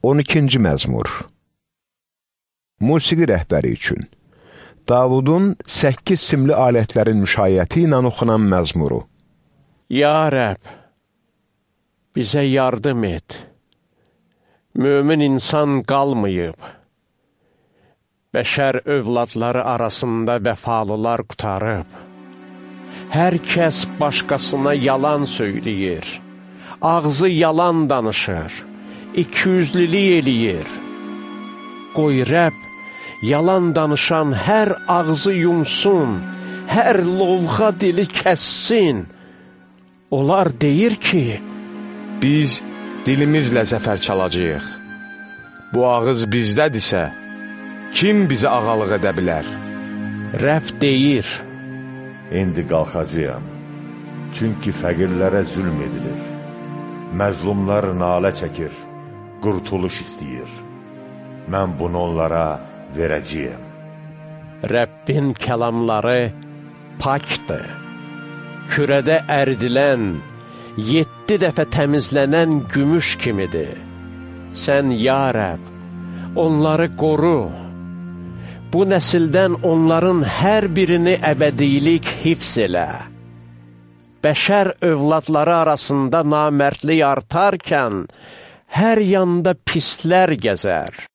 12-ci məzmur Musiqi rəhbəri üçün Davudun 8 simli alətlərin müşayiəti ilə oxunan məzmuru Ya Rəb, bizə yardım et. Mömin insan qalmayıb. Bəşər övladları arasında vəfalılar qutarıb. Hər kəs başqasına yalan söyləyir. Ağzı yalan danışır ikiyüzlülük eləyir. Qoy Rəbb, yalan danışan hər ağzı yumsun, hər lovğa dili kəssin. Onlar deyir ki, Biz dilimizlə zəfər çalacaq. Bu ağız bizdədirsə, kim bizi ağalıq edə bilər? Rəbb deyir, İndi qalxacaqam, çünki fəqirlərə zülm edilir. Məzlumlar nalə çəkir qurtuluş istəyir. Mən bunu onlara verəcəyəm. Rəbbin kəlamları pakdır. Kürədə ərdilən, yeddi dəfə təmizlənən gümüş kimidir. Sən, ya Rəbb, onları qoru. Bu nəsildən onların hər birini əbədilik hifz elə. Bəşər övladları arasında namərdlik artarkən, hər yanda pislər gəzər.